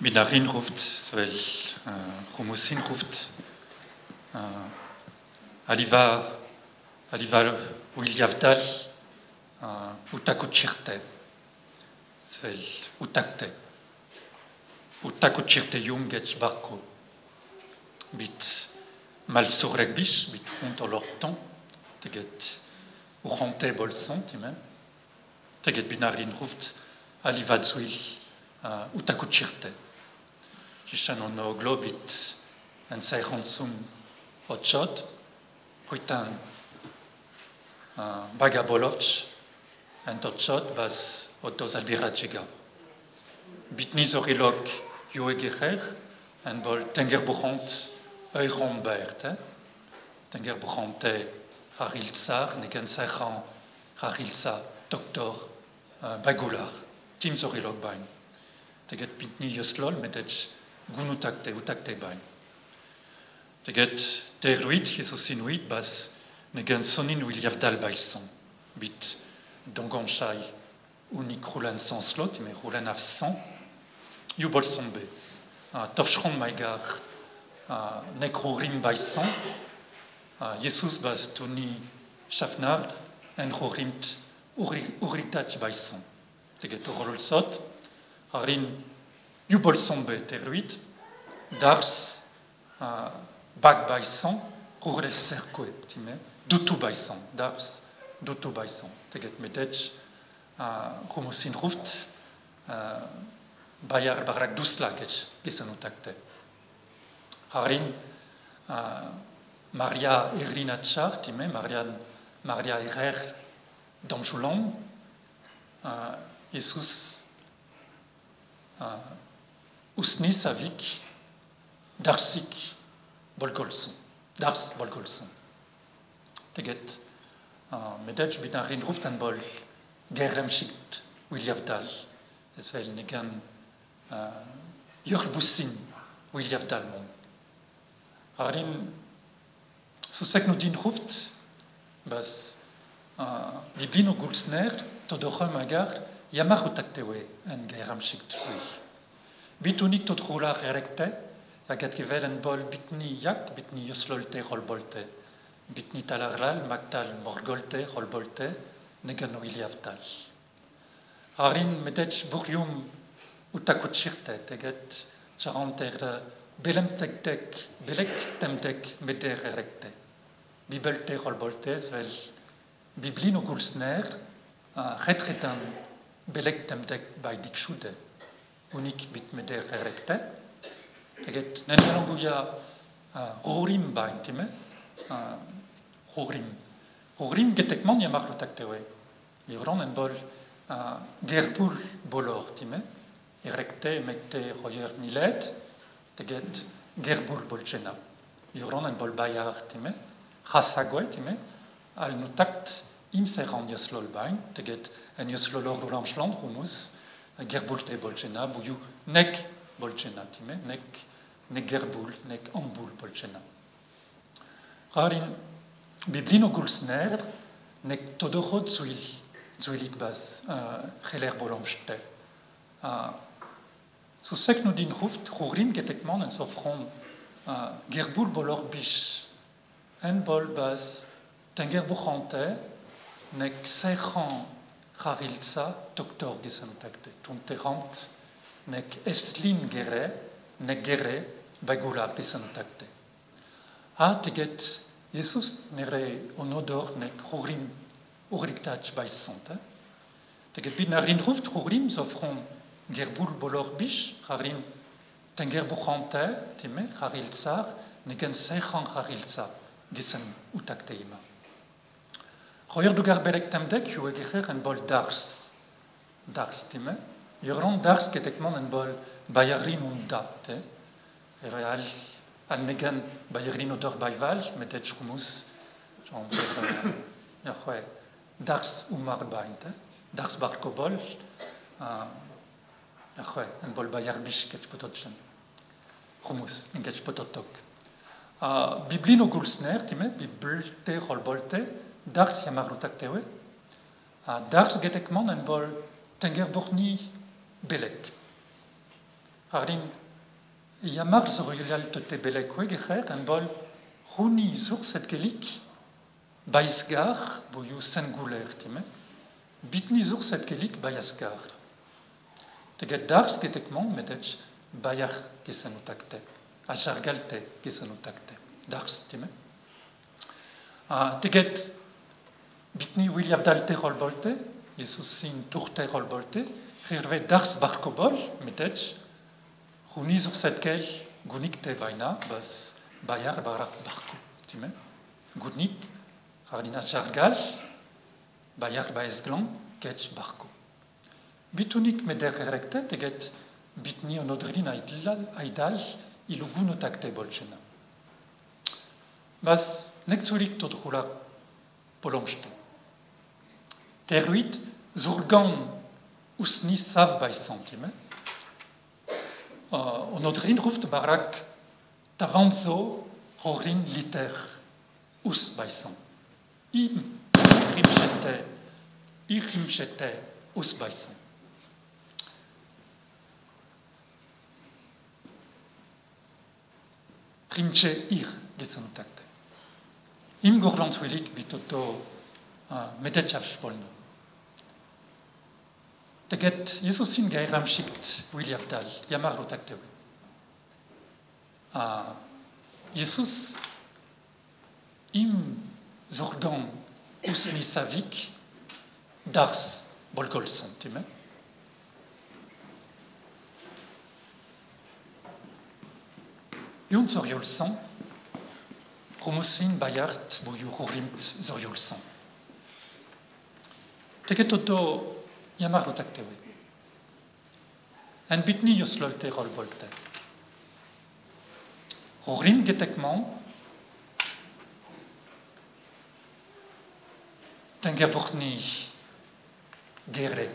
Binarin ruft, svel Rumusin ruft, Aliva, Aliva Williavdal, Utakuchirte, svel Utakte, Utakuchirte Junget Barko, bit mal sorregbis, bit hont olorton, teget Urante bolson, timem, teget binarin ruft, Aliva Zwil, Utakuchirte. Kishan ono globit en seichonsum otchot, huitan bagabolovch, en totchot bas otos albirachega. Bitni zorilok juegecher, en bol tengerbuchont euronbert, tengerbuchonte rariltsar, negen seichan rariltsa doktor bagular, tim zorilok bain. Teget bitni yoslol, medech gunutakte, utakte bain. Teget teruit, Jesus inuit, bas negen sonin Williavdal bailson, bit dongon shai unik roulan sans slot, mais roulan af san, yu bolson be. Ah, Tofchron maigar ah, nek rourim bailson, Jesus ah, bas toni shafnar, en rourimt uritat bailson. Teget orol sot, harin yu bolson be teruit, dars uh, bag baisan, rurel cerco time, dutu baisan, dars dutu baisan. Teget medech uh, rumosin ruft, uh, bayar barak dusla gech, gesen utakte. Harin uh, Maria Irina Tchar, time, Maria, Maria Herrer Damjoulan, uh, Jesus uh, usni savik darsik bolgolson dars bolgolson teget uh, medej binarin ruftan bol gerem shikt Williavdal es vel negan uh, yurbussin Williavdal mon. Arin susek nu din ruft bas biblino gulsner todochem agar yamar utaktewe en gerem shikt Bitunik tot rolar erecte, agat kevelen bol bitni yak, bitni yoslolte rolbolte, bitni talarlal, maktal morgolte, rolbolte, negan wiliavtal. Harin medech burium utakutshirte, teget charanter belem tektek, belek temtek meder erecte. Bibelte rolbolte, vel biblino gulsner, retretan belek temtek by dikshude. unik bit me der erekte. Eget, nen zan gouya rorim ba intime, rorim. Rorim getek man ya marlo tewe. Livron en bol gerpoul bolor time, erekte mekte royer nilet, teget gerpoul bolchena. Livron en bol bayar time, chasagwe time, al notakt takt imser an yaslol bain, teget en yaslolor roulanchland, rumus, gerbulte bolchena, buju nek bolchena, time, nek, nek gerbul, nek ambul bolchena. Rarin, biblino gulsner, nek todorot zuil, zuilik baz, geler bolomchte. So sek nu din ruft, rurin getekman en sofron gerbul bolor bish, en bol baz, ten gerbuchante, nek sechan Charilza, doktor gesantakte, tunterant, nek efslin gere, nek gere, bagular gesantakte. Ha Jesus nere onodor nek rurim uriktaj baisante. Teget bid narin ruft zofron gerbul bolor bish, harin tenger buchante, time, harilzar, negen sechan utakte ima. Royer du egecher en bol dars. Dars, time. Yuron dars ketekman en bol al negan odor bayval, metet chrumus, j'en per, ya chwe, dars umar bain, te. Dars barko bol, ya chwe, en bol bayar bish ket potot chen. Chrumus, en. Biblino gulsner, time, biblte rolbolte, dars a dars getekman en bol tenger borni belek. Harim, ya marz ruyulal te te belek we gecher, en bol rouni zour set gelik, baizgar, boioù sengouler, time, bitni zour set gelik baizgar. Te get darz getekman, metetch, baiar gesenotakte, achargalte gesenotakte, darz, time. Ah, te get bitni William Dalte rolbolte, Jesusin turte rolbolte, Rirve dars barkobol, medech, Runi sur cette gel, gunikte baina, bas, Bayar barak barko, time. Gudnik, Harina chargal, Bayar baesglan, ketch barko. Bitunik meder erekte, teget bitni onodrin aidal, ilugun takte bolchena. Bas, nekzulik todrula polomchte. Teruit, zurgan usni sav bai sentime. Uh, onodrin ruft barak Taranzo rorin liter us baisan. Im rimchete, irimchete us baisan. Rimche ir gesantakte. Im gorlantwelik bitoto medetchav polno. Teget Jesusin gairam schikt William Dal, yamar rotaktewe. a Jesus im zorgan usni savik dars bolgolson, time. Jun zoriolsan, promosin bayart boyu rurimt zoriolsan. Teket ಯಮಹೃತಕ್ಕೆ ಹೋಯ್ತು En bitni jo slöjte rollbolte. Horin getekmon. Den geborni gere.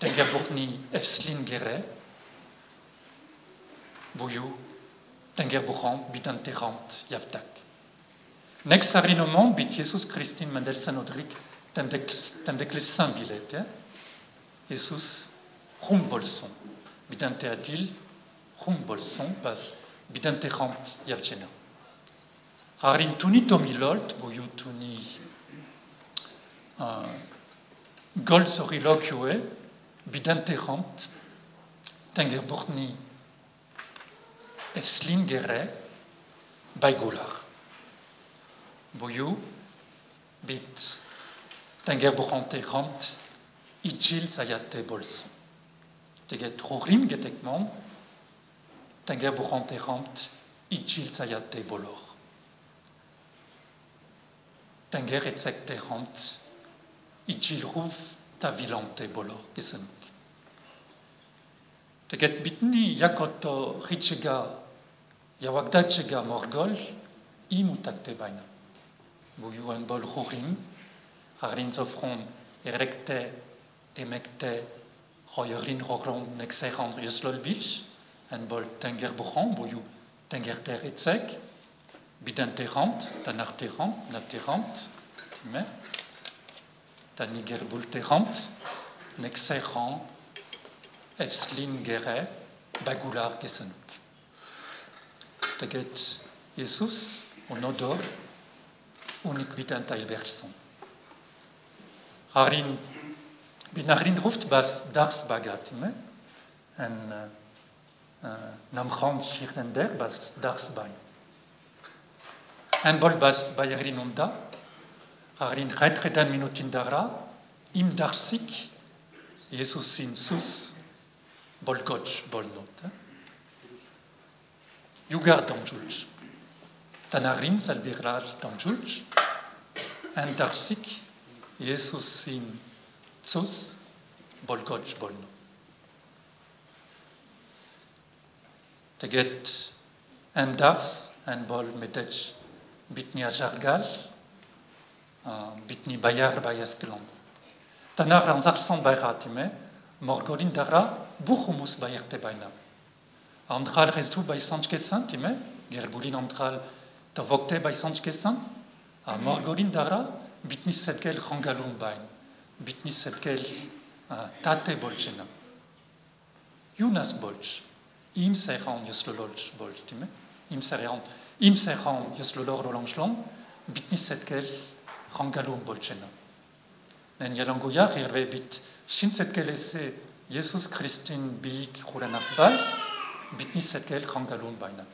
Den geborni efslin gere. Boyo. Den geborant bitanterant javtak. Nex arinomon bit Jesus Christin Mendelssohn Odrik. Dem deklis sam bilete. Ja? Jesus rumbolson. Bidante adil rumbolson pas bidanterant yavchena. Harin tuni tomilolt boyu tuni uh, gol zori lokioe bidante ramt tenger bortni efslin gere baigular. Boyu bit tenger bortni ramt ichil sayate bolson. Teget rorim getekman, tengerburante rant, ichil sayate bolor. Tenger etzekte rant, ichil ruf ta vilante bolor gesenuk. Teget bitni yakoto richega yawagdachega morgol imutakte baina. Buyu en bol rurim, harin sofron erekte emekte royerin rogron nexerand rieslolbich, en bol tenger tenger ter etzek, bidanterant, tanarterant, naterant, nexerant, efslin gere, bagular gesenuk. Teget Jesus, on odor, unik. Harin, binarin ruft bas dars bagat, me, en uh, uh, namchan shirnender bas dars bay. En bol bas bayerin onda, harin retredan minutin dara, im darsik, Jesus in sus, bolgoch bolnot. Yugar dan julj. Tanarin salbirar dan julj. En darsik, Jesus Cos Bolgotsch Bolno. Da gëtt en Dars en Bol metech bitni a Jargal, bitni Bayer Bayeskeland. Danar an Sarson Bayratime, Morgolin dara Buchumus Bayerte Beina. Andral Restu bei Sanchkesantime, Gerbulin Andral da Vokte bei Sanchkesan, a Morgolin dara bitni Sedgel Rangalum Bein. бидний сэтгэл татай болж байна. Юнас болж, им сайхан ёслолж болж тийм ээ. Им сайхан им сайхан ёслолор олончлон бидний сэтгэл хангалуун болж байна. Нэн ялангуяа хэрвээ бит шин сэтгэлээс Есүс Христийн биеийг хүлээнэхбай бидний сэтгэл хангалуун байна.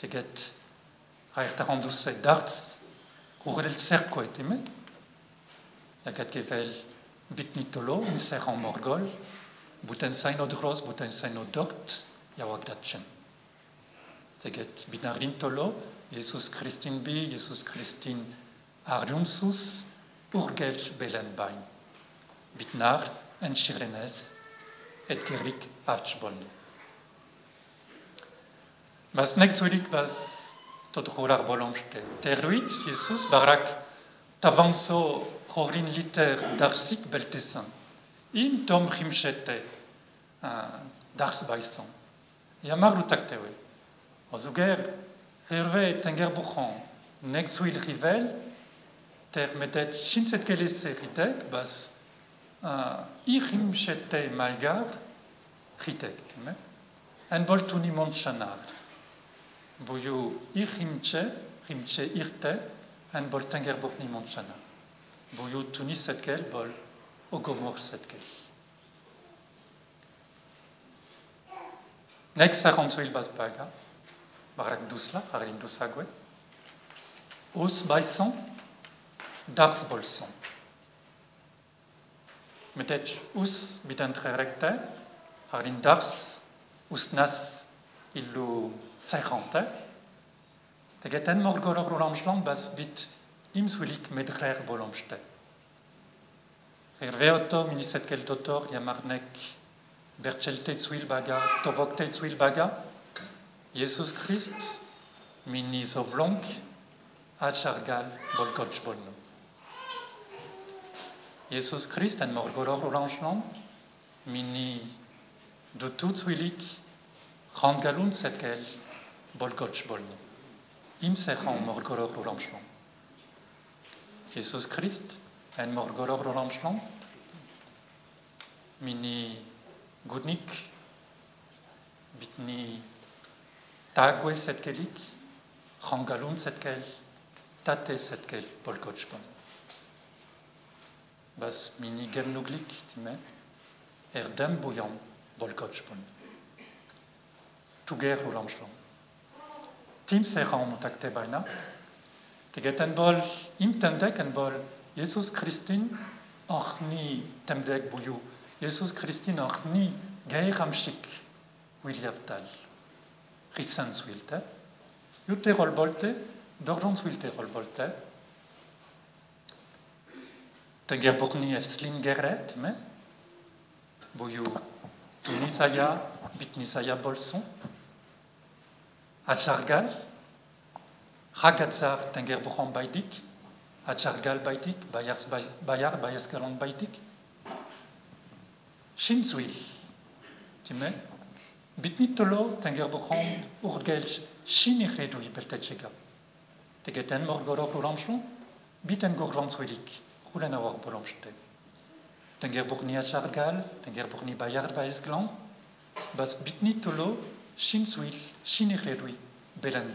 Тэгээд хайртай хүмүүс дагц хүгэрэл цэхгүй тийм ээ Lagat gevel bit nit tolo, miser an morgol, bouten sain o droz, bouten sain o dokt, yaouak datchen. Teget bit ar rin tolo, Jesus Christin bi, Jesus Christin arunsus, urgel belen bain. Bit nar en chirenez, et gerik avtsboln. Mas nek zulik bas tot rolar bolomste. Terruit, Jesus barak tavanso chorin liter darsik beltesan. im tom chimchete dars baisan. Ya marlu taktewe. Ozuger herve tenger buchan nek suil rivel ter metet shinset kelese ritek bas i chimchete malgar ritek. En bol tuni mon chanar. Boyo i chimche, chimche irte, en bol tenger buchni mon chanar. Boyo tuni setkel bol o gomor setkel. Nek sarantzuil bas baga, barak dusla, harin dusagwe, os baisan, dars bolson. Metet us bitantre recte, harin dars, us nas illu serrante, tegeten morgolor rolamchlan bas bit imswilik medrer bolomstet. Herveoto miniset kel dotor yamarnek baga tobokte tsuil baga Jesus Christ mini zoblonk achargal bolkoch bolno. Jesus Christ en morgolor orangeland mini do tout rangalun setkel bolkoch orangeland. Jesus Christ en morgolor rolamchlan, mini gudnik, bitni tagwe setkelik, rangalun setkel, tate setkel polkochpon. Bas mini gernuglik, time, erdem bouillant bolkochpon. Tuger rolamchlan. Tim serran mutakte baina, teget en bol, im tendek Jesus Christin auch nie temdek buju. Jesus Christin auch nie geiramschik Williavtal. Rissans wilte. Jute rolbolte, dordons wilte borni efslin tunisaya, bitnisaya bolson. Ragatzar tenger bochon baidik. Achargal baitik, bayar bayasgalan baitik. Shinzuil, time, bitnitolo tengerbochand urgelj shinirredui beltetchega. Tegeten morgoror ulamchlon, biten gorlanzwilik, rulen awar bolamchte. Tengerbochni achargal, tengerbochni bayar bayasgalan, bas bitnitolo shinzuil shinirredui belen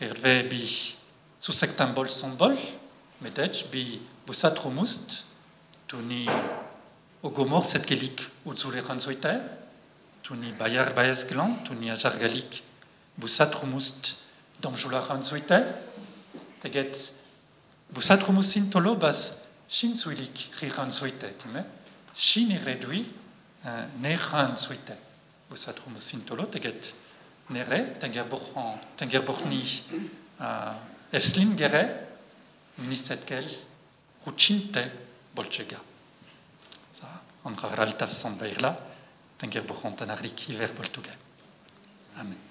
rirve bi su sectan bol son bol, medec bi busat romust, tuni o gomor set gelik utzuleran zoite, tuni bayar baez glan, tuni a jargalik busatrumust damjularan suite, teget busatrumusin tolo bas shin suilik riran suite, time, shin i redui ne ran suite, busatrumusin tolo, teget nere, tenger burhan, tenger burni, efslin gere, ministetkel, ruchinte bolchega. an raraltaf san beirla, tenger burhan tanarlik hiver boltuga. Amen.